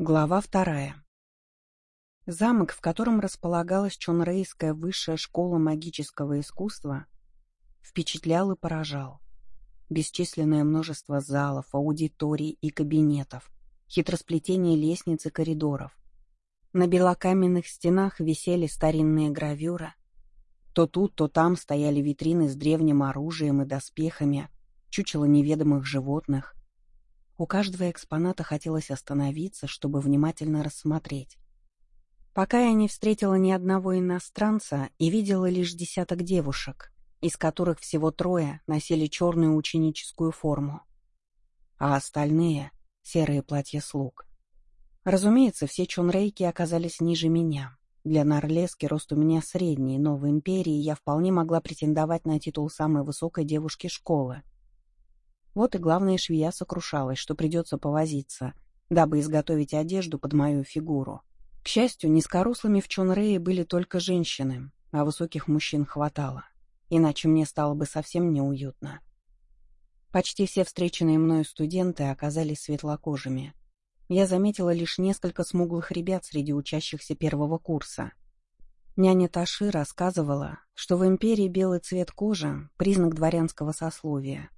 Глава вторая. Замок, в котором располагалась Чонрейская высшая школа магического искусства, впечатлял и поражал. Бесчисленное множество залов, аудиторий и кабинетов, хитросплетение лестниц и коридоров. На белокаменных стенах висели старинные гравюры. То тут, то там стояли витрины с древним оружием и доспехами, чучело неведомых животных, у каждого экспоната хотелось остановиться, чтобы внимательно рассмотреть. Пока я не встретила ни одного иностранца и видела лишь десяток девушек, из которых всего трое носили черную ученическую форму, а остальные — серые платья слуг. Разумеется, все чонрейки оказались ниже меня. Для Норлески рост у меня средний, но в Империи я вполне могла претендовать на титул самой высокой девушки школы — вот и главная швея сокрушалась, что придется повозиться, дабы изготовить одежду под мою фигуру. К счастью, низкорослыми в Чонрее были только женщины, а высоких мужчин хватало. Иначе мне стало бы совсем неуютно. Почти все встреченные мною студенты оказались светлокожими. Я заметила лишь несколько смуглых ребят среди учащихся первого курса. Няня Таши рассказывала, что в империи белый цвет кожи — признак дворянского сословия,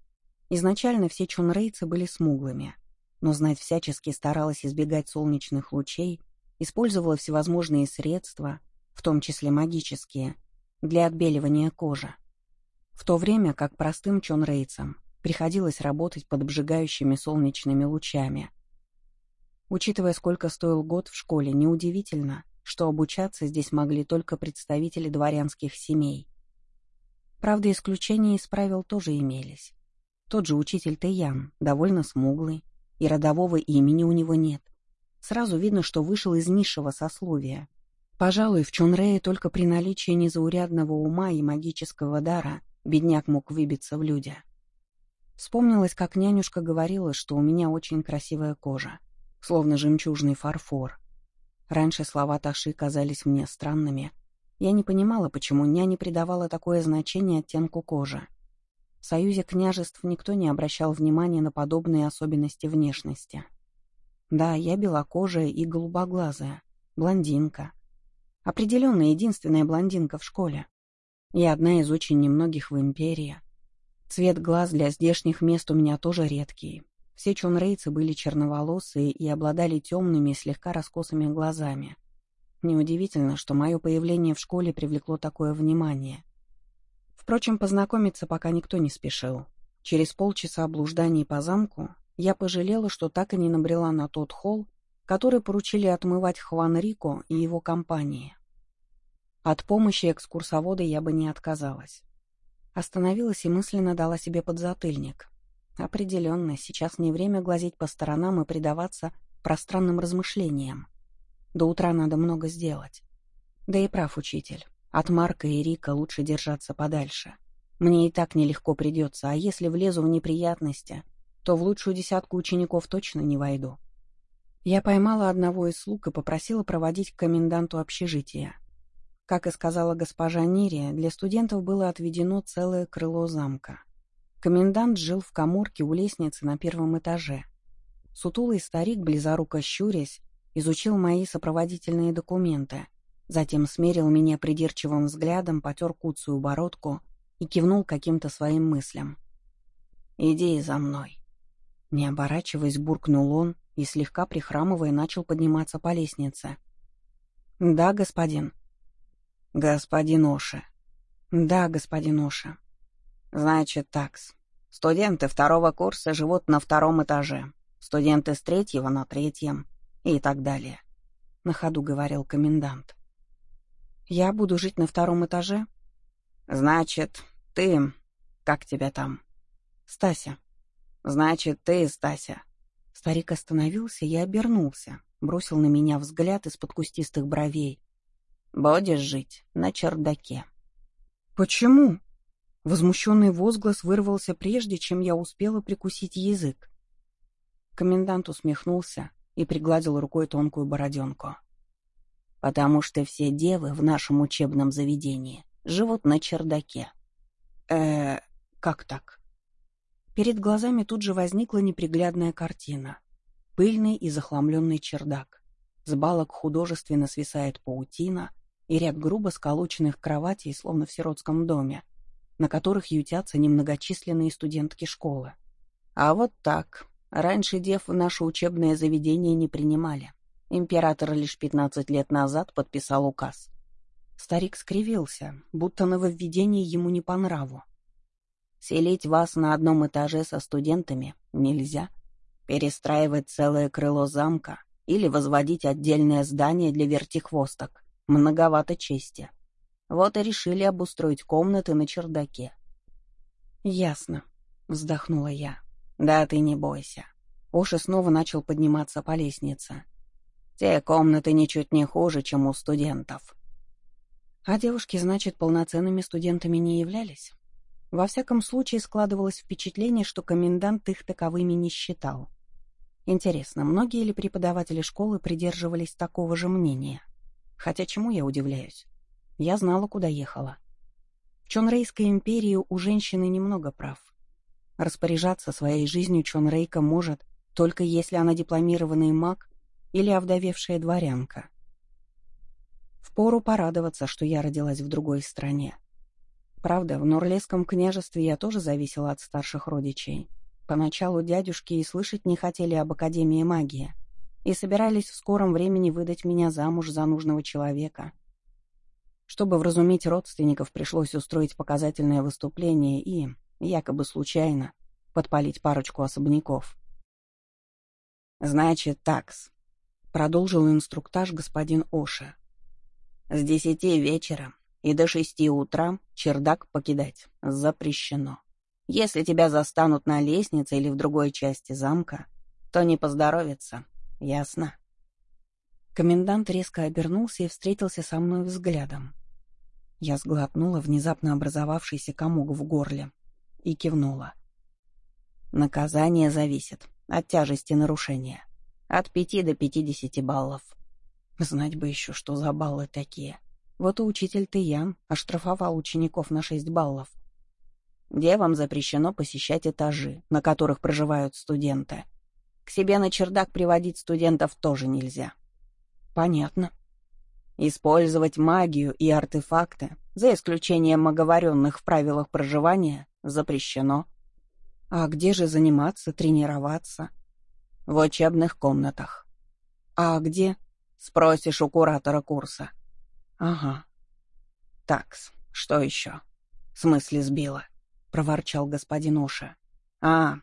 Изначально все чунрейцы были смуглыми, но знать всячески старалась избегать солнечных лучей, использовала всевозможные средства, в том числе магические, для отбеливания кожи. В то время как простым чонрейцам приходилось работать под обжигающими солнечными лучами. Учитывая, сколько стоил год в школе, неудивительно, что обучаться здесь могли только представители дворянских семей. Правда, исключения из правил тоже имелись. Тот же учитель Тэян, довольно смуглый, и родового имени у него нет. Сразу видно, что вышел из низшего сословия. Пожалуй, в Чунрее только при наличии незаурядного ума и магического дара бедняк мог выбиться в люди. Вспомнилось, как нянюшка говорила, что у меня очень красивая кожа, словно жемчужный фарфор. Раньше слова Таши казались мне странными. Я не понимала, почему няня придавала такое значение оттенку кожи. В союзе княжеств никто не обращал внимания на подобные особенности внешности. Да, я белокожая и голубоглазая, блондинка. Определенно единственная блондинка в школе. И одна из очень немногих в империи. Цвет глаз для здешних мест у меня тоже редкий. Все чунрейцы были черноволосые и обладали темными, слегка раскосыми глазами. Неудивительно, что мое появление в школе привлекло такое внимание. Впрочем, познакомиться пока никто не спешил. Через полчаса облужданий по замку я пожалела, что так и не набрела на тот холл, который поручили отмывать Хван Рико и его компании. От помощи экскурсовода я бы не отказалась. Остановилась и мысленно дала себе подзатыльник. Определенно, сейчас не время глазеть по сторонам и предаваться пространным размышлениям. До утра надо много сделать. Да и прав учитель. От Марка и Рика лучше держаться подальше. Мне и так нелегко придется, а если влезу в неприятности, то в лучшую десятку учеников точно не войду. Я поймала одного из слуг и попросила проводить к коменданту общежития. Как и сказала госпожа Нирия, для студентов было отведено целое крыло замка. Комендант жил в коморке у лестницы на первом этаже. Сутулый старик, близоруко щурясь, изучил мои сопроводительные документы — Затем смерил меня придирчивым взглядом, потер куцую бородку и кивнул каким-то своим мыслям. «Иди за мной». Не оборачиваясь, буркнул он и, слегка прихрамывая, начал подниматься по лестнице. «Да, господин». «Господин Оша». «Да, господин Оша». «Значит, такс. Студенты второго курса живут на втором этаже, студенты с третьего — на третьем и так далее», — на ходу говорил комендант. Я буду жить на втором этаже? Значит, ты... Как тебя там? Стася. Значит, ты, Стася. Старик остановился и обернулся, бросил на меня взгляд из-под кустистых бровей. Будешь жить на чердаке. Почему? Возмущенный возглас вырвался прежде, чем я успела прикусить язык. Комендант усмехнулся и пригладил рукой тонкую бороденку потому что все девы в нашем учебном заведении живут на чердаке. э как так? Перед глазами тут же возникла неприглядная картина. Пыльный и захламленный чердак. С балок художественно свисает паутина и ряд грубо сколоченных кроватей, словно в сиротском доме, на которых ютятся немногочисленные студентки школы. А вот так. Раньше дев в наше учебное заведение не принимали. Император лишь пятнадцать лет назад подписал указ. Старик скривился, будто нововведение ему не по нраву. Селить вас на одном этаже со студентами нельзя. Перестраивать целое крыло замка или возводить отдельное здание для вертихвосток многовато чести. Вот и решили обустроить комнаты на чердаке. «Ясно», — вздохнула я. «Да ты не бойся». Оша снова начал подниматься по лестнице. «Те комнаты ничуть не хуже, чем у студентов». А девушки, значит, полноценными студентами не являлись? Во всяком случае, складывалось впечатление, что комендант их таковыми не считал. Интересно, многие ли преподаватели школы придерживались такого же мнения? Хотя чему я удивляюсь? Я знала, куда ехала. В Чонрейской империи у женщины немного прав. Распоряжаться своей жизнью Чонрейка может, только если она дипломированный маг или овдовевшая дворянка. Впору порадоваться, что я родилась в другой стране. Правда, в Норлесском княжестве я тоже зависела от старших родичей. Поначалу дядюшки и слышать не хотели об Академии магии и собирались в скором времени выдать меня замуж за нужного человека. Чтобы вразумить родственников, пришлось устроить показательное выступление и, якобы случайно, подпалить парочку особняков. «Значит, такс», — продолжил инструктаж господин Оша. «С десяти вечера и до шести утра чердак покидать запрещено. Если тебя застанут на лестнице или в другой части замка, то не поздоровится, ясно?» Комендант резко обернулся и встретился со мной взглядом. Я сглотнула внезапно образовавшийся комок в горле и кивнула. Наказание зависит от тяжести нарушения. От пяти до пятидесяти баллов. Знать бы еще, что за баллы такие. Вот и учитель Тыян оштрафовал учеников на шесть баллов. Девам запрещено посещать этажи, на которых проживают студенты. К себе на чердак приводить студентов тоже нельзя. Понятно. Использовать магию и артефакты, за исключением оговоренных в правилах проживания, запрещено. А где же заниматься, тренироваться? В учебных комнатах. А где? Спросишь у куратора курса. «Ага. Такс, что еще?» «В смысле сбила?» — проворчал господин Оша. «А,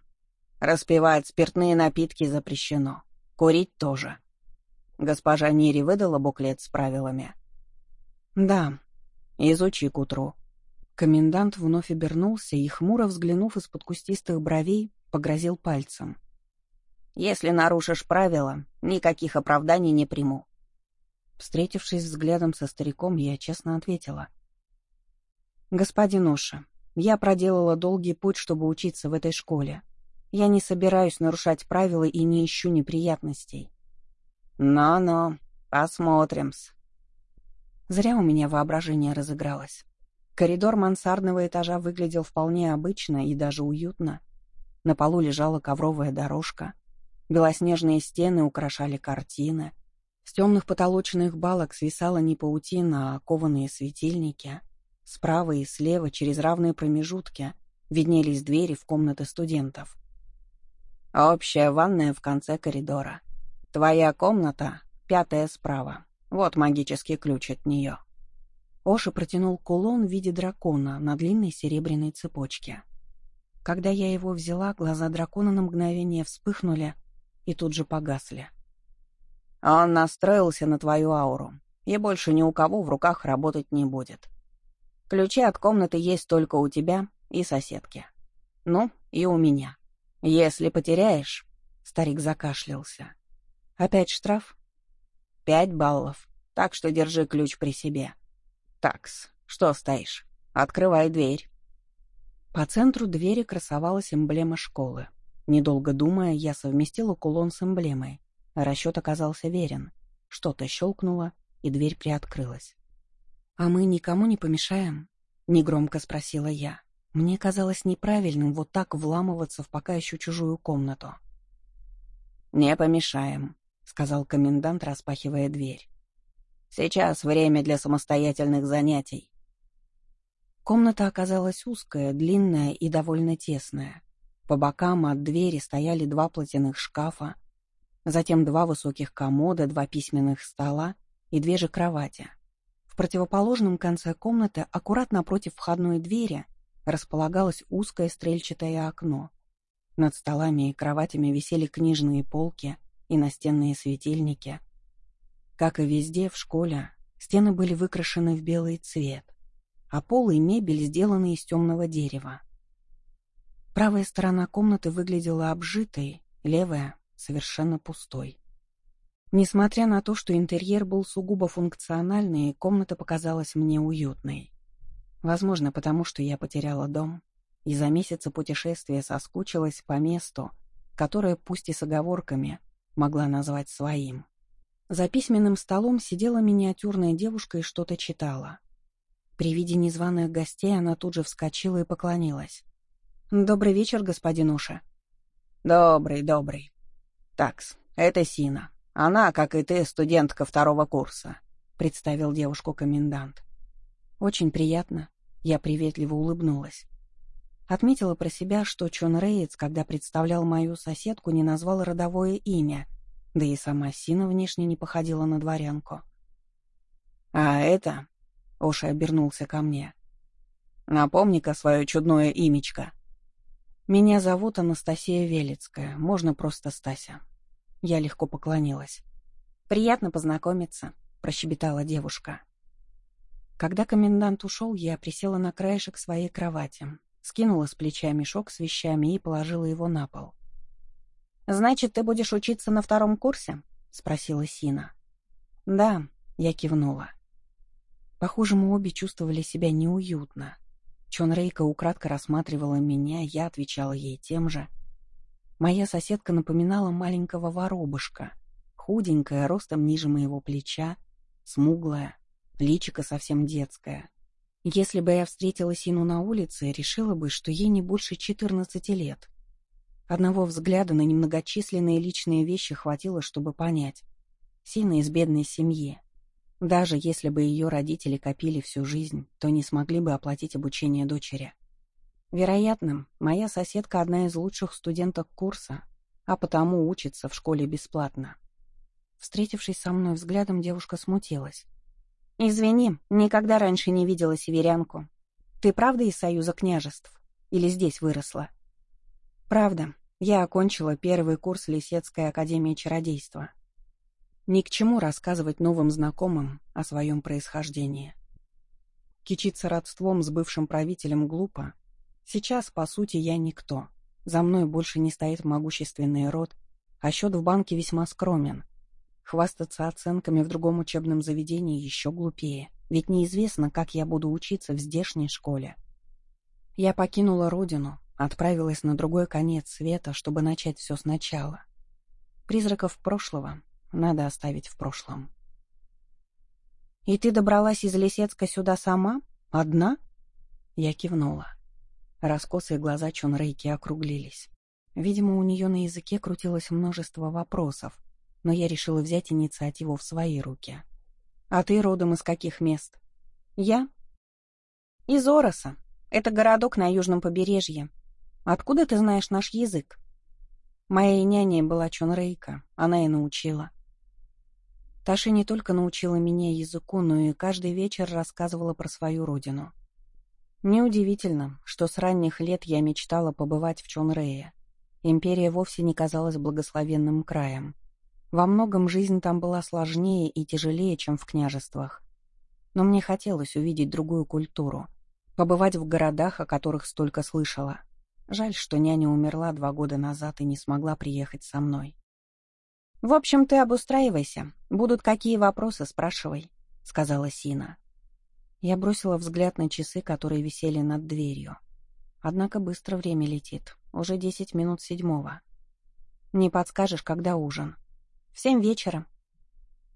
распивать спиртные напитки запрещено. Курить тоже». Госпожа Нири выдала буклет с правилами. «Да. Изучи к утру». Комендант вновь обернулся и, хмуро взглянув из-под кустистых бровей, погрозил пальцем. «Если нарушишь правила, никаких оправданий не приму. Встретившись взглядом со стариком, я честно ответила. «Господин Оша, я проделала долгий путь, чтобы учиться в этой школе. Я не собираюсь нарушать правила и не ищу неприятностей». «Но-но, посмотрим-с». Зря у меня воображение разыгралось. Коридор мансардного этажа выглядел вполне обычно и даже уютно. На полу лежала ковровая дорожка. Белоснежные стены украшали картины — с темных потолочных балок свисала не паутина, а кованые светильники. Справа и слева, через равные промежутки, виднелись двери в комнаты студентов. «Общая ванная в конце коридора. Твоя комната — пятая справа. Вот магический ключ от нее». Оша протянул кулон в виде дракона на длинной серебряной цепочке. Когда я его взяла, глаза дракона на мгновение вспыхнули и тут же погасли. Он настроился на твою ауру и больше ни у кого в руках работать не будет. Ключи от комнаты есть только у тебя и соседки. Ну, и у меня. Если потеряешь...» Старик закашлялся. «Опять штраф?» «Пять баллов, так что держи ключ при себе. Такс, что стоишь? Открывай дверь». По центру двери красовалась эмблема школы. Недолго думая, я совместила кулон с эмблемой Расчет оказался верен. Что-то щелкнуло, и дверь приоткрылась. «А мы никому не помешаем?» — негромко спросила я. Мне казалось неправильным вот так вламываться в пока еще чужую комнату. «Не помешаем», — сказал комендант, распахивая дверь. «Сейчас время для самостоятельных занятий». Комната оказалась узкая, длинная и довольно тесная. По бокам от двери стояли два платяных шкафа, затем два высоких комода, два письменных стола и две же кровати. В противоположном конце комнаты, аккуратно напротив входной двери, располагалось узкое стрельчатое окно. Над столами и кроватями висели книжные полки и настенные светильники. Как и везде в школе, стены были выкрашены в белый цвет, а пол и мебель сделаны из темного дерева. Правая сторона комнаты выглядела обжитой, левая — совершенно пустой. Несмотря на то, что интерьер был сугубо функциональный, комната показалась мне уютной. Возможно, потому что я потеряла дом и за месяцы путешествия соскучилась по месту, которое, пусть и с оговорками, могла назвать своим. За письменным столом сидела миниатюрная девушка и что-то читала. При виде незваных гостей она тут же вскочила и поклонилась. «Добрый вечер, господин Уша». «Добрый, добрый. Такс, это Сина. Она, как и ты, студентка второго курса», — представил девушку комендант. «Очень приятно». Я приветливо улыбнулась. Отметила про себя, что Чон Рейц, когда представлял мою соседку, не назвал родовое имя, да и сама Сина внешне не походила на дворянку. «А это...» — Оша обернулся ко мне. «Напомни-ка свое чудное имечко». «Меня зовут Анастасия Велицкая, можно просто Стася». Я легко поклонилась. «Приятно познакомиться», — прощебетала девушка. Когда комендант ушел, я присела на краешек своей кровати, скинула с плеча мешок с вещами и положила его на пол. «Значит, ты будешь учиться на втором курсе?» — спросила Сина. «Да», — я кивнула. Похоже, мы обе чувствовали себя неуютно. Чон Рейка украдко рассматривала меня, я отвечала ей тем же. Моя соседка напоминала маленького воробушка, худенькая, ростом ниже моего плеча, смуглая, личико совсем детское. Если бы я встретила Сину на улице, решила бы, что ей не больше 14 лет. Одного взгляда на немногочисленные личные вещи хватило, чтобы понять. Сина из бедной семьи. Даже если бы ее родители копили всю жизнь, то не смогли бы оплатить обучение дочери. Вероятно, моя соседка одна из лучших студенток курса, а потому учится в школе бесплатно. Встретившись со мной взглядом, девушка смутилась. «Извини, никогда раньше не видела северянку. Ты правда из Союза княжеств? Или здесь выросла?» «Правда. Я окончила первый курс Лисецкой академии чародейства. Ни к чему рассказывать новым знакомым о своем происхождении. Кичиться родством с бывшим правителем глупо. Сейчас, по сути, я никто. За мной больше не стоит могущественный род, а счет в банке весьма скромен — Хвастаться оценками в другом учебном заведении еще глупее, ведь неизвестно, как я буду учиться в здешней школе. Я покинула родину, отправилась на другой конец света, чтобы начать все сначала. Призраков прошлого надо оставить в прошлом. «И ты добралась из Лисецка сюда сама? Одна?» Я кивнула. Раскосые глаза Чунрейки округлились. Видимо, у нее на языке крутилось множество вопросов, но я решила взять инициативу в свои руки. «А ты родом из каких мест?» «Я?» «Из Ороса. Это городок на южном побережье. Откуда ты знаешь наш язык?» Моей няней была Чонрейка, она и научила. Таша не только научила меня языку, но и каждый вечер рассказывала про свою родину. Неудивительно, что с ранних лет я мечтала побывать в Чонрее. Империя вовсе не казалась благословенным краем. Во многом жизнь там была сложнее и тяжелее, чем в княжествах. Но мне хотелось увидеть другую культуру, побывать в городах, о которых столько слышала. Жаль, что няня умерла два года назад и не смогла приехать со мной. «В общем, ты обустраивайся. Будут какие вопросы, спрашивай», — сказала Сина. Я бросила взгляд на часы, которые висели над дверью. Однако быстро время летит. Уже десять минут седьмого. «Не подскажешь, когда ужин?» В семь вечера.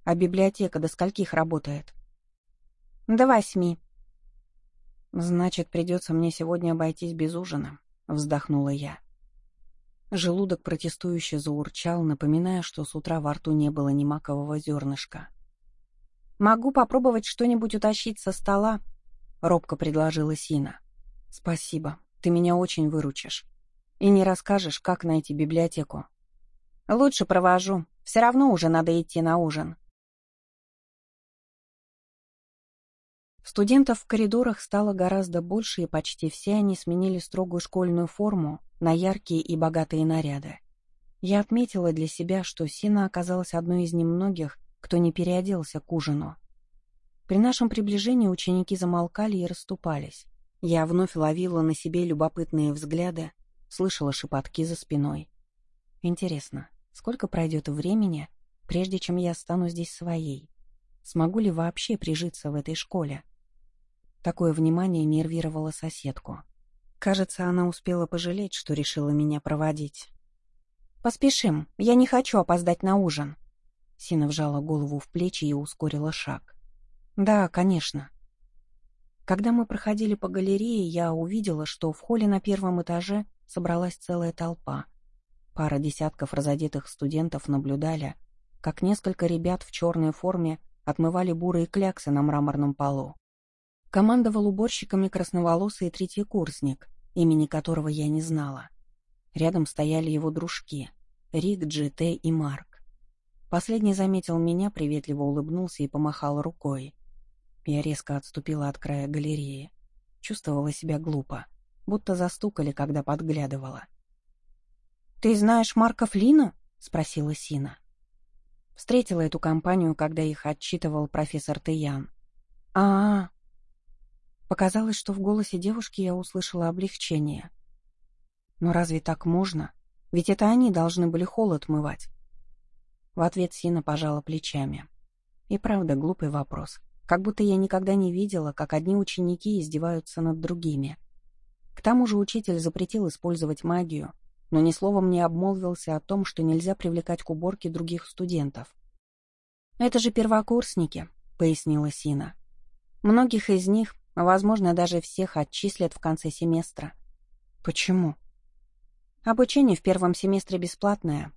А библиотека до скольких работает? До восьми. Значит, придется мне сегодня обойтись без ужина, вздохнула я. Желудок протестующе заурчал, напоминая, что с утра во рту не было ни макового зернышка. «Могу попробовать что-нибудь утащить со стола», — робко предложила Сина. «Спасибо, ты меня очень выручишь. И не расскажешь, как найти библиотеку». «Лучше провожу. Все равно уже надо идти на ужин». Студентов в коридорах стало гораздо больше, и почти все они сменили строгую школьную форму на яркие и богатые наряды. Я отметила для себя, что Сина оказалась одной из немногих, кто не переоделся к ужину. При нашем приближении ученики замолкали и расступались. Я вновь ловила на себе любопытные взгляды, слышала шепотки за спиной. Интересно, сколько пройдет времени, прежде чем я стану здесь своей? Смогу ли вообще прижиться в этой школе? Такое внимание нервировало соседку. Кажется, она успела пожалеть, что решила меня проводить. «Поспешим, я не хочу опоздать на ужин». Сина вжала голову в плечи и ускорила шаг. «Да, конечно». Когда мы проходили по галерее, я увидела, что в холле на первом этаже собралась целая толпа. Пара десятков разодетых студентов наблюдали, как несколько ребят в черной форме отмывали бурые кляксы на мраморном полу. Командовал уборщиками красноволосый третий курсник, имени которого я не знала. Рядом стояли его дружки — Рик, Джи, и Марк. Последний заметил меня, приветливо улыбнулся и помахал рукой. Я резко отступила от края галереи. Чувствовала себя глупо, будто застукали, когда подглядывала. «Ты знаешь Марка Флина?» — спросила Сина. Встретила эту компанию, когда их отчитывал профессор Тиян. а, -а, -а Показалось, что в голосе девушки я услышала облегчение. Но разве так можно? Ведь это они должны были холод мывать. В ответ Сина пожала плечами. И правда, глупый вопрос. Как будто я никогда не видела, как одни ученики издеваются над другими. К тому же учитель запретил использовать магию, но ни словом не обмолвился о том, что нельзя привлекать к уборке других студентов. «Это же первокурсники», — пояснила Сина. «Многих из них Возможно, даже всех отчислят в конце семестра. Почему? Обучение в первом семестре бесплатное.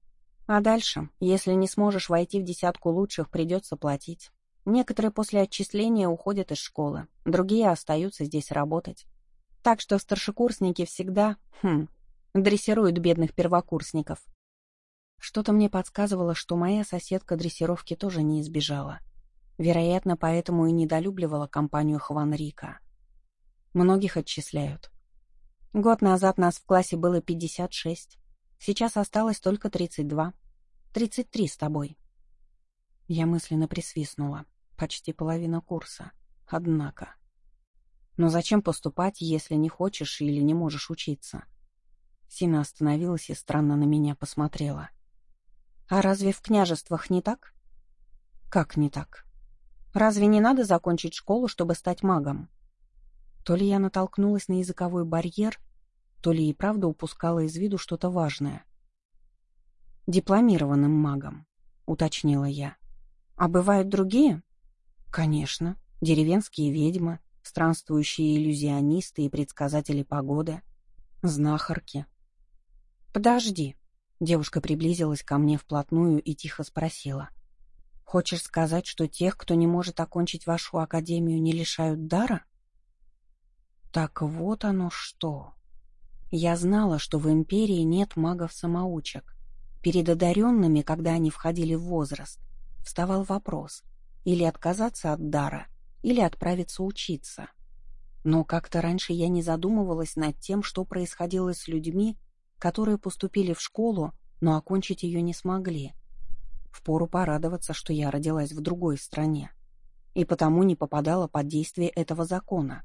А дальше, если не сможешь войти в десятку лучших, придется платить. Некоторые после отчисления уходят из школы, другие остаются здесь работать. Так что старшекурсники всегда, хм, дрессируют бедных первокурсников. Что-то мне подсказывало, что моя соседка дрессировки тоже не избежала. Вероятно, поэтому и недолюбливала компанию Хван Рика. Многих отчисляют. Год назад нас в классе было 56. Сейчас осталось только 32. 33 с тобой. Я мысленно присвистнула. Почти половина курса. Однако. Но зачем поступать, если не хочешь или не можешь учиться? Сина остановилась и странно на меня посмотрела. А разве в княжествах не так? Как не так? Разве не надо закончить школу, чтобы стать магом? То ли я натолкнулась на языковой барьер, то ли и правда упускала из виду что-то важное. «Дипломированным магом», — уточнила я. «А бывают другие?» «Конечно. Деревенские ведьмы, странствующие иллюзионисты и предсказатели погоды, знахарки». «Подожди», — девушка приблизилась ко мне вплотную и тихо спросила. Хочешь сказать, что тех, кто не может окончить вашу академию, не лишают дара? Так вот оно что. Я знала, что в империи нет магов-самоучек. Перед одаренными, когда они входили в возраст, вставал вопрос или отказаться от дара, или отправиться учиться. Но как-то раньше я не задумывалась над тем, что происходило с людьми, которые поступили в школу, но окончить ее не смогли. Впору порадоваться, что я родилась в другой стране и потому не попадала под действие этого закона.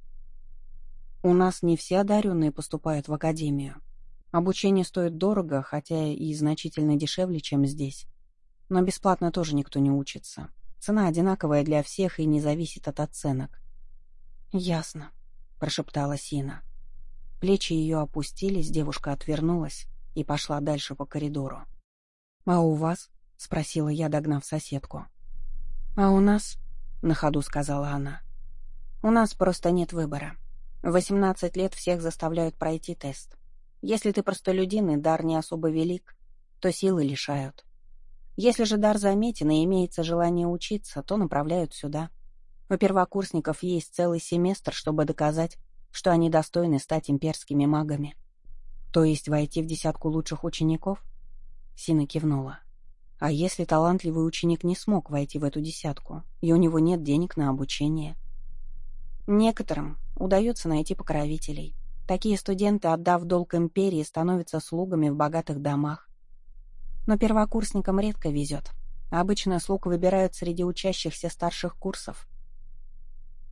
У нас не все одаренные поступают в академию. Обучение стоит дорого, хотя и значительно дешевле, чем здесь. Но бесплатно тоже никто не учится. Цена одинаковая для всех и не зависит от оценок. «Ясно», — прошептала Сина. Плечи ее опустились, девушка отвернулась и пошла дальше по коридору. «А у вас?» — спросила я, догнав соседку. «А у нас?» — на ходу сказала она. «У нас просто нет выбора. В восемнадцать лет всех заставляют пройти тест. Если ты простолюдин и дар не особо велик, то силы лишают. Если же дар заметен и имеется желание учиться, то направляют сюда. У первокурсников есть целый семестр, чтобы доказать, что они достойны стать имперскими магами. То есть войти в десятку лучших учеников? Сина кивнула. А если талантливый ученик не смог войти в эту десятку, и у него нет денег на обучение? Некоторым удается найти покровителей. Такие студенты, отдав долг империи, становятся слугами в богатых домах. Но первокурсникам редко везет. Обычно слуг выбирают среди учащихся старших курсов.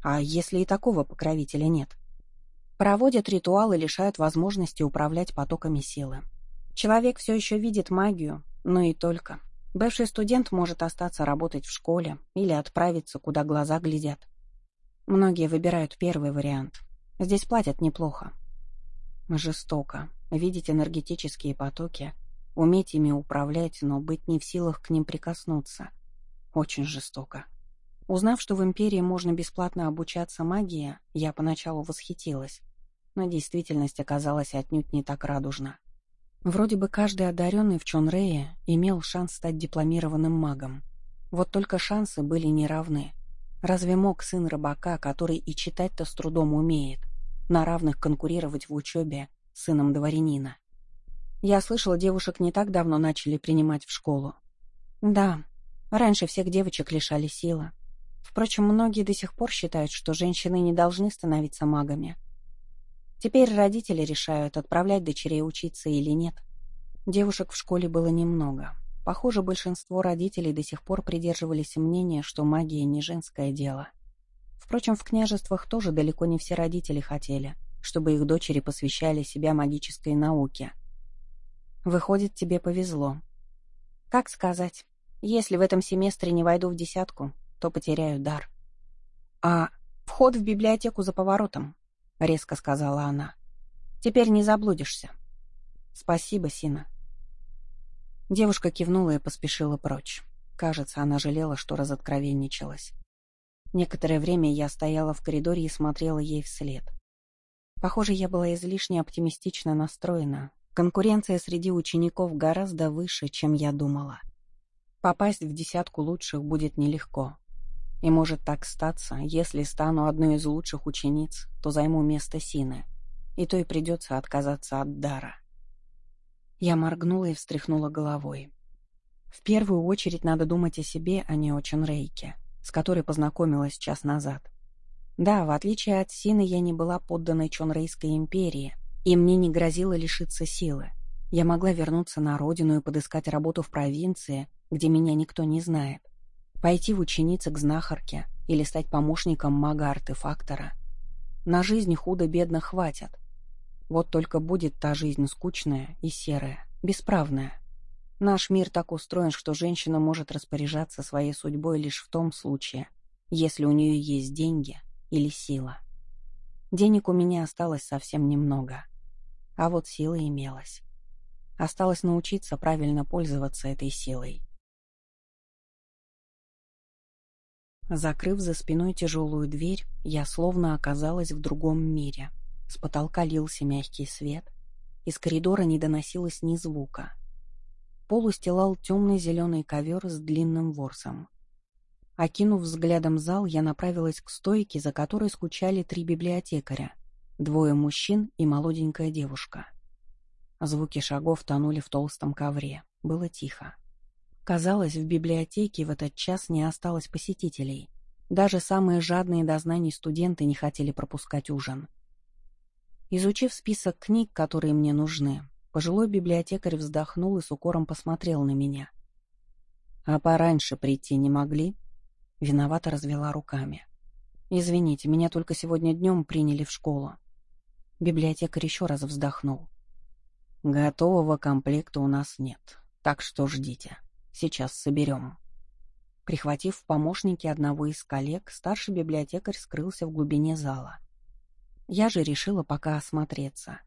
А если и такого покровителя нет? Проводят ритуалы, лишают возможности управлять потоками силы. Человек все еще видит магию, но и только. Бывший студент может остаться работать в школе или отправиться, куда глаза глядят. Многие выбирают первый вариант. Здесь платят неплохо. Жестоко. Видеть энергетические потоки — Уметь ими управлять, но быть не в силах к ним прикоснуться. Очень жестоко. Узнав, что в Империи можно бесплатно обучаться магии, я поначалу восхитилась. Но действительность оказалась отнюдь не так радужна. Вроде бы каждый одаренный в Чонрее имел шанс стать дипломированным магом. Вот только шансы были неравны. Разве мог сын рыбака, который и читать-то с трудом умеет, на равных конкурировать в учебе с сыном дворянина? Я слышала, девушек не так давно начали принимать в школу. Да, раньше всех девочек лишали силы. Впрочем, многие до сих пор считают, что женщины не должны становиться магами. Теперь родители решают, отправлять дочерей учиться или нет. Девушек в школе было немного. Похоже, большинство родителей до сих пор придерживались мнения, что магия не женское дело. Впрочем, в княжествах тоже далеко не все родители хотели, чтобы их дочери посвящали себя магической науке — Выходит, тебе повезло. Как сказать? Если в этом семестре не войду в десятку, то потеряю дар. А вход в библиотеку за поворотом, — резко сказала она. Теперь не заблудишься. Спасибо, Сина. Девушка кивнула и поспешила прочь. Кажется, она жалела, что разоткровенничалась. Некоторое время я стояла в коридоре и смотрела ей вслед. Похоже, я была излишне оптимистично настроена, Конкуренция среди учеников гораздо выше, чем я думала. Попасть в десятку лучших будет нелегко. И может так статься, если стану одной из лучших учениц, то займу место Сины, и то и придется отказаться от дара. Я моргнула и встряхнула головой. В первую очередь надо думать о себе, а не о Чунрейке, с которой познакомилась час назад. Да, в отличие от Сины, я не была подданной Чонрейской империи — и мне не грозило лишиться силы. Я могла вернуться на родину и подыскать работу в провинции, где меня никто не знает. Пойти в ученицы к знахарке или стать помощником мага-артефактора. На жизнь худо-бедно хватит. Вот только будет та жизнь скучная и серая, бесправная. Наш мир так устроен, что женщина может распоряжаться своей судьбой лишь в том случае, если у нее есть деньги или сила. Денег у меня осталось совсем немного — а вот сила имелась. Осталось научиться правильно пользоваться этой силой. Закрыв за спиной тяжелую дверь, я словно оказалась в другом мире. С потолка лился мягкий свет. Из коридора не доносилось ни звука. Пол устилал темный зеленый ковер с длинным ворсом. Окинув взглядом зал, я направилась к стойке, за которой скучали три библиотекаря — Двое мужчин и молоденькая девушка. Звуки шагов тонули в толстом ковре. Было тихо. Казалось, в библиотеке в этот час не осталось посетителей. Даже самые жадные до знаний студенты не хотели пропускать ужин. Изучив список книг, которые мне нужны, пожилой библиотекарь вздохнул и с укором посмотрел на меня. «А пораньше прийти не могли?» Виновато развела руками. «Извините, меня только сегодня днем приняли в школу. Библиотекарь еще раз вздохнул. «Готового комплекта у нас нет, так что ждите. Сейчас соберем». Прихватив в помощники одного из коллег, старший библиотекарь скрылся в глубине зала. Я же решила пока осмотреться.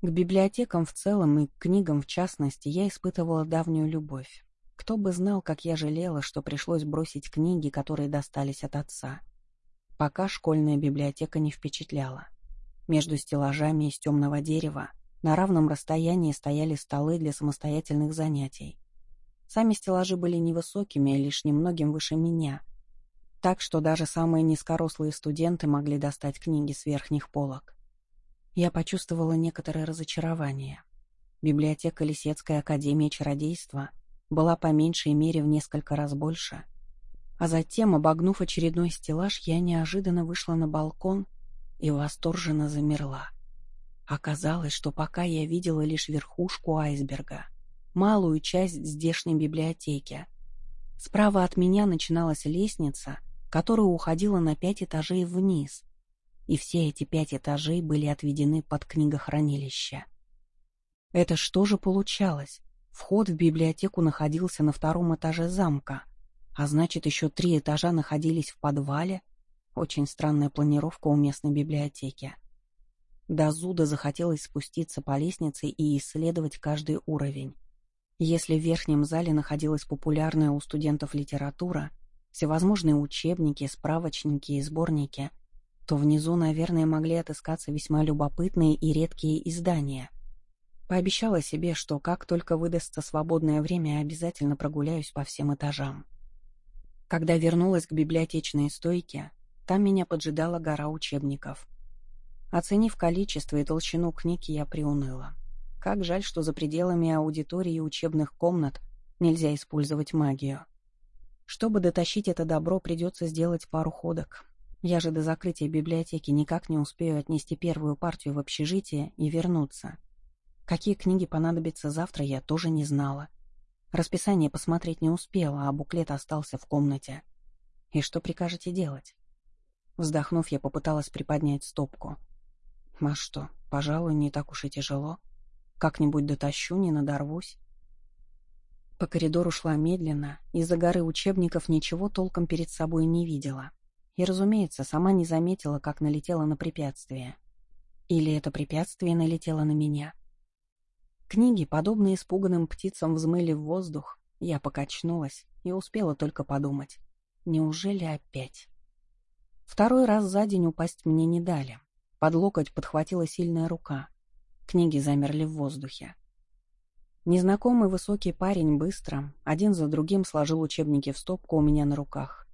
К библиотекам в целом и к книгам в частности я испытывала давнюю любовь. Кто бы знал, как я жалела, что пришлось бросить книги, которые достались от отца. Пока школьная библиотека не впечатляла. Между стеллажами из темного дерева На равном расстоянии стояли столы для самостоятельных занятий. Сами стеллажи были невысокими, лишь немногим выше меня, так что даже самые низкорослые студенты могли достать книги с верхних полок. Я почувствовала некоторое разочарование. Библиотека Лисецкой академии чародейства была по меньшей мере в несколько раз больше. А затем, обогнув очередной стеллаж, я неожиданно вышла на балкон и восторженно замерла. Оказалось, что пока я видела лишь верхушку айсберга, малую часть здешней библиотеки. Справа от меня начиналась лестница, которая уходила на пять этажей вниз, и все эти пять этажей были отведены под книгохранилище. Это что же получалось? Вход в библиотеку находился на втором этаже замка, а значит, еще три этажа находились в подвале. Очень странная планировка у местной библиотеки. До зуда захотелось спуститься по лестнице и исследовать каждый уровень. Если в верхнем зале находилась популярная у студентов литература, всевозможные учебники, справочники и сборники, то внизу, наверное, могли отыскаться весьма любопытные и редкие издания — Пообещала себе, что как только выдастся свободное время, обязательно прогуляюсь по всем этажам. Когда вернулась к библиотечной стойке, там меня поджидала гора учебников. Оценив количество и толщину книг, я приуныла. Как жаль, что за пределами аудитории и учебных комнат нельзя использовать магию. Чтобы дотащить это добро, придется сделать пару ходок. Я же до закрытия библиотеки никак не успею отнести первую партию в общежитие и вернуться. Какие книги понадобятся завтра, я тоже не знала. Расписание посмотреть не успела, а буклет остался в комнате. И что прикажете делать? Вздохнув, я попыталась приподнять стопку. А что, пожалуй, не так уж и тяжело. Как-нибудь дотащу, не надорвусь. По коридору шла медленно, из-за горы учебников ничего толком перед собой не видела. И, разумеется, сама не заметила, как налетела на препятствие. Или это препятствие налетело на меня. Книги, подобные испуганным птицам, взмыли в воздух. Я покачнулась и успела только подумать. Неужели опять? Второй раз за день упасть мне не дали. Под локоть подхватила сильная рука. Книги замерли в воздухе. Незнакомый высокий парень быстро, один за другим сложил учебники в стопку у меня на руках.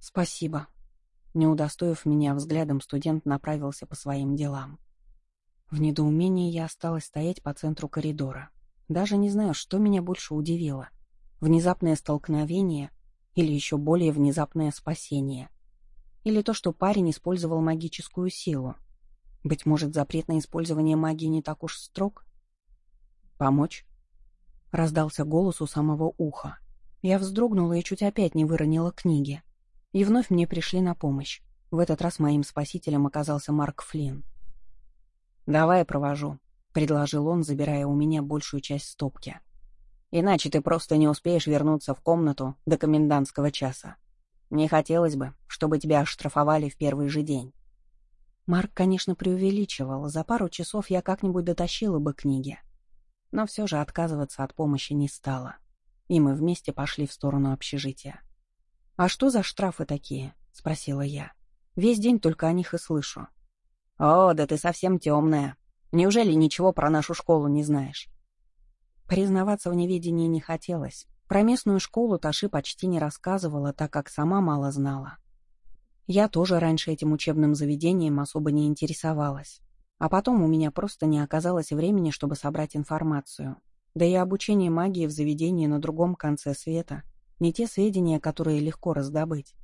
«Спасибо». Не удостоив меня взглядом, студент направился по своим делам. В недоумении я осталась стоять по центру коридора. Даже не знаю, что меня больше удивило. Внезапное столкновение или еще более внезапное спасение. Или то, что парень использовал магическую силу. Быть может, запрет на использование магии не так уж строг? «Помочь?» Раздался голос у самого уха. Я вздрогнула и чуть опять не выронила книги. И вновь мне пришли на помощь. В этот раз моим спасителем оказался Марк Флинн. «Давай провожу», — предложил он, забирая у меня большую часть стопки. «Иначе ты просто не успеешь вернуться в комнату до комендантского часа. Не хотелось бы, чтобы тебя оштрафовали в первый же день». Марк, конечно, преувеличивал. За пару часов я как-нибудь дотащила бы книги. Но все же отказываться от помощи не стала. И мы вместе пошли в сторону общежития. «А что за штрафы такие?» — спросила я. «Весь день только о них и слышу». «О, да ты совсем темная. Неужели ничего про нашу школу не знаешь?» Признаваться в неведении не хотелось. Про местную школу Таши почти не рассказывала, так как сама мало знала. Я тоже раньше этим учебным заведением особо не интересовалась. А потом у меня просто не оказалось времени, чтобы собрать информацию. Да и обучение магии в заведении на другом конце света — не те сведения, которые легко раздобыть.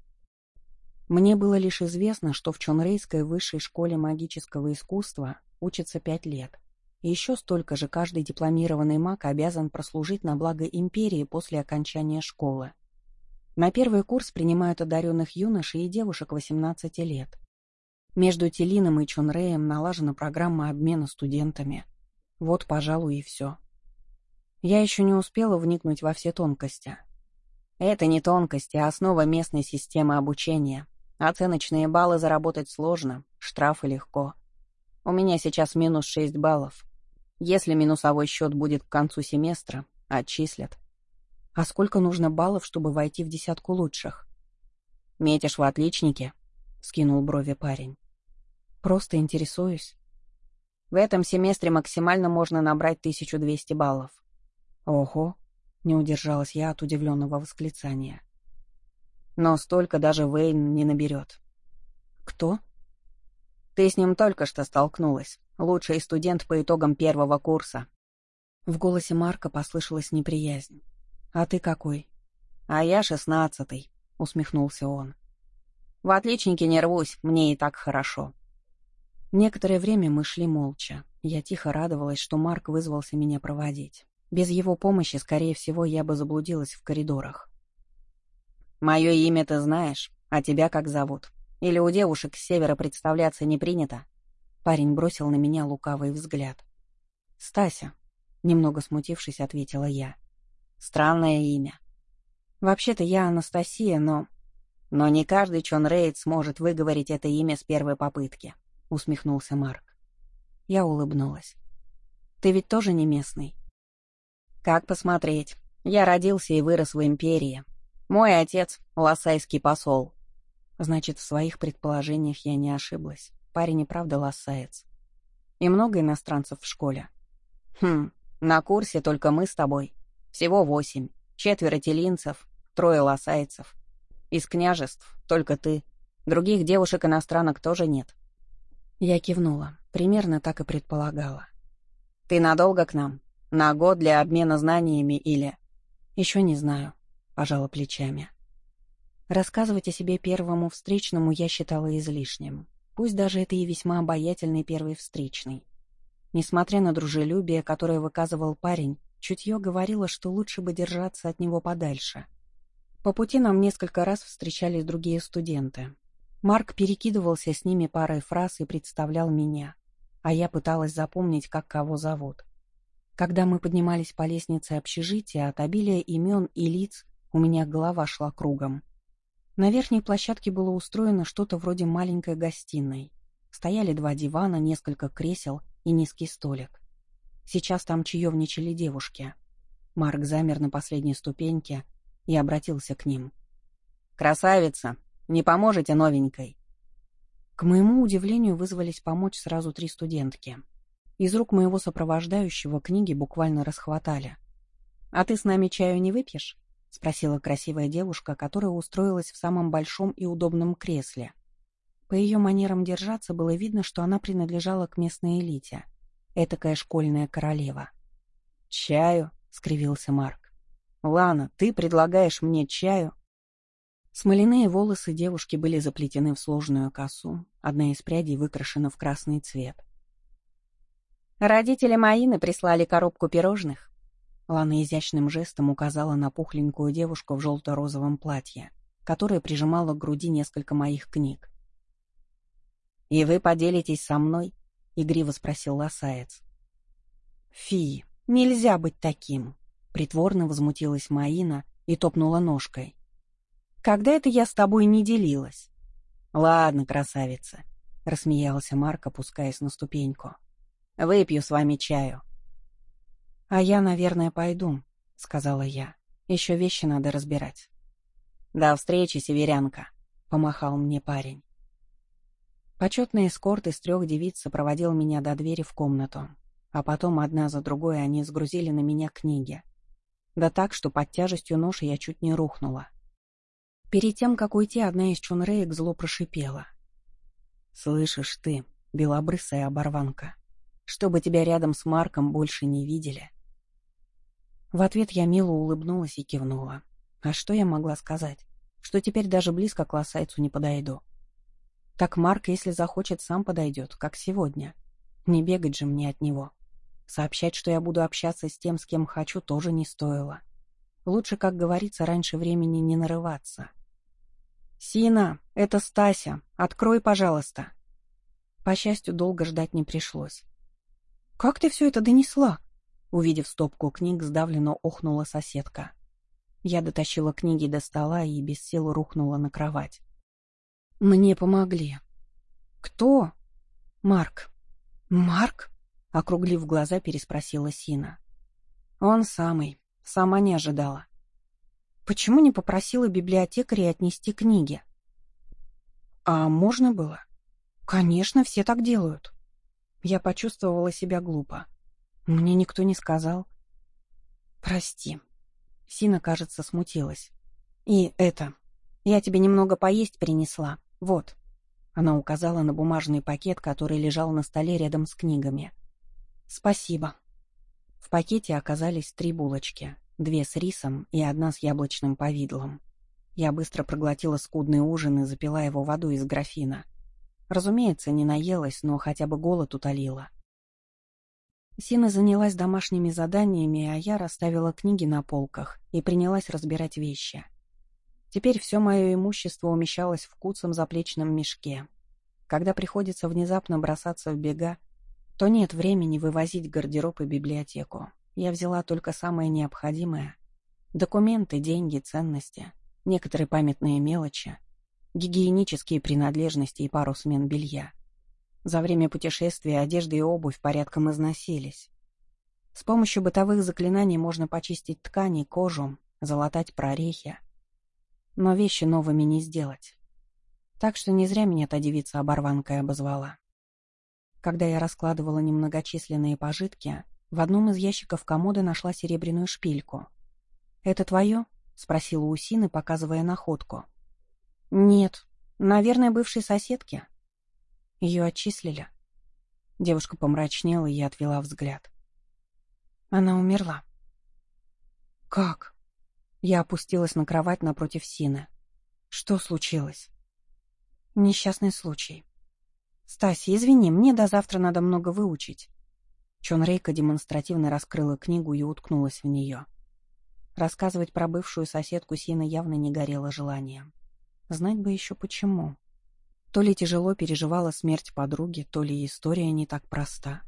Мне было лишь известно, что в Чонрейской высшей школе магического искусства учатся пять лет. И еще столько же каждый дипломированный маг обязан прослужить на благо империи после окончания школы. На первый курс принимают одаренных юношей и девушек 18 лет. Между Телином и Чонреем налажена программа обмена студентами. Вот, пожалуй, и все. Я еще не успела вникнуть во все тонкости. Это не тонкости, а основа местной системы обучения, Оценочные баллы заработать сложно, штрафы легко. У меня сейчас минус 6 баллов. Если минусовой счет будет к концу семестра, отчислят. А сколько нужно баллов, чтобы войти в десятку лучших? «Метишь в отличнике?» — скинул брови парень. «Просто интересуюсь». В этом семестре максимально можно набрать 1200 баллов. Ого, не удержалась я от удивленного восклицания. Но столько даже Вейн не наберет. Кто? Ты с ним только что столкнулась. Лучший студент по итогам первого курса. В голосе Марка послышалась неприязнь. А ты какой? А я шестнадцатый, усмехнулся он. В отличнике не рвусь, мне и так хорошо. Некоторое время мы шли молча. Я тихо радовалась, что Марк вызвался меня проводить. Без его помощи, скорее всего, я бы заблудилась в коридорах. «Мое имя ты знаешь, а тебя как зовут? Или у девушек с севера представляться не принято?» Парень бросил на меня лукавый взгляд. «Стася», — немного смутившись, ответила я. «Странное имя. Вообще-то я Анастасия, но...» «Но не каждый Чон Рейд сможет выговорить это имя с первой попытки», — усмехнулся Марк. Я улыбнулась. «Ты ведь тоже не местный?» «Как посмотреть? Я родился и вырос в Империи. Мой отец — лассайский посол». Значит, в своих предположениях я не ошиблась. Парень и правда лассаец. И много иностранцев в школе? Хм, на курсе только мы с тобой. Всего восемь. Четверо телинцев, трое лассайцев. Из княжеств только ты. Других девушек-иностранок тоже нет. Я кивнула. Примерно так и предполагала. «Ты надолго к нам? На год для обмена знаниями или...» «Еще не знаю», — пожала плечами. Рассказывать о себе первому встречному я считала излишним. Пусть даже это и весьма обаятельный первый встречный. Несмотря на дружелюбие, которое выказывал парень, чутье говорило, что лучше бы держаться от него подальше. По пути нам несколько раз встречались другие студенты, Марк перекидывался с ними парой фраз и представлял меня, а я пыталась запомнить, как кого зовут. Когда мы поднимались по лестнице общежития, от обилия имен и лиц у меня голова шла кругом. На верхней площадке было устроено что-то вроде маленькой гостиной. Стояли два дивана, несколько кресел и низкий столик. Сейчас там чаевничали девушки. Марк замер на последней ступеньке и обратился к ним. «Красавица, не поможете новенькой?» К моему удивлению вызвались помочь сразу три студентки. Из рук моего сопровождающего книги буквально расхватали. «А ты с нами чаю не выпьешь?» — спросила красивая девушка, которая устроилась в самом большом и удобном кресле. По ее манерам держаться было видно, что она принадлежала к местной элите. Этакая школьная королева. «Чаю?» — скривился Марк. «Лана, ты предлагаешь мне чаю?» Смоляные волосы девушки были заплетены в сложную косу, одна из прядей выкрашена в красный цвет. «Родители Маины прислали коробку пирожных». Лана изящным жестом указала на пухленькую девушку в желто-розовом платье, которая прижимала к груди несколько моих книг. «И вы поделитесь со мной?» — игриво спросил лосаец. «Фи, нельзя быть таким!» — притворно возмутилась Маина и топнула ножкой. Когда это я с тобой не делилась? Ладно, красавица, рассмеялся Марк, опускаясь на ступеньку. Выпью с вами чаю. А я, наверное, пойду, сказала я. Еще вещи надо разбирать. До встречи, северянка, помахал мне парень. Почетный эскорт из трех девиц сопроводил меня до двери в комнату, а потом одна за другой они сгрузили на меня книги. Да так, что под тяжестью ноши я чуть не рухнула. Перед тем, как уйти, одна из чунреек зло прошипела. «Слышишь ты, белобрысая оборванка, чтобы тебя рядом с Марком больше не видели». В ответ я мило улыбнулась и кивнула. А что я могла сказать? Что теперь даже близко к лосайцу не подойду. Так Марк, если захочет, сам подойдет, как сегодня. Не бегать же мне от него. Сообщать, что я буду общаться с тем, с кем хочу, тоже не стоило. Лучше, как говорится, раньше времени не нарываться. «Сина, это Стася. Открой, пожалуйста». По счастью, долго ждать не пришлось. «Как ты все это донесла?» Увидев стопку книг, сдавленно охнула соседка. Я дотащила книги до стола и без сил рухнула на кровать. «Мне помогли». «Кто?» «Марк». «Марк?» — округлив глаза, переспросила Сина. «Он самый. Сама не ожидала. Почему не попросила библиотекаря отнести книги? А можно было? Конечно, все так делают. Я почувствовала себя глупо. Мне никто не сказал. «Прости». Сина, кажется, смутилась. «И это. Я тебе немного поесть принесла. Вот». Она указала на бумажный пакет, который лежал на столе рядом с книгами. «Спасибо». В пакете оказались три булочки, две с рисом и одна с яблочным повидлом. Я быстро проглотила скудный ужин и запила его водой из графина. Разумеется, не наелась, но хотя бы голод утолила. Сина занялась домашними заданиями, а я расставила книги на полках и принялась разбирать вещи. Теперь все мое имущество умещалось в куцом заплечном мешке. Когда приходится внезапно бросаться в бега, то нет времени вывозить гардероб и библиотеку. Я взяла только самое необходимое. Документы, деньги, ценности, некоторые памятные мелочи, гигиенические принадлежности и пару смен белья. За время путешествия одежда и обувь порядком износились. С помощью бытовых заклинаний можно почистить ткани, кожу, залатать прорехи. Но вещи новыми не сделать. Так что не зря меня та девица оборванкой обозвала. Когда я раскладывала немногочисленные пожитки, в одном из ящиков комода нашла серебряную шпильку. «Это твое?» — спросила Усины, показывая находку. «Нет. Наверное, бывшей соседки». Ее отчислили. Девушка помрачнела, и отвела взгляд. Она умерла. «Как?» Я опустилась на кровать напротив Сины. «Что случилось?» «Несчастный случай. Стася, извини, мне до завтра надо много выучить». Чон Рейка демонстративно раскрыла книгу и уткнулась в нее. Рассказывать про бывшую соседку Сина явно не горело желанием. Знать бы еще почему. То ли тяжело переживала смерть подруги, то ли история не так проста.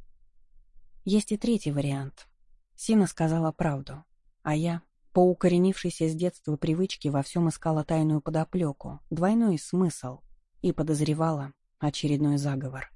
Есть и третий вариант. Сина сказала правду, а я, по укоренившейся с детства привычке, во всем искала тайную подоплеку, двойной смысл и подозревала очередной заговор.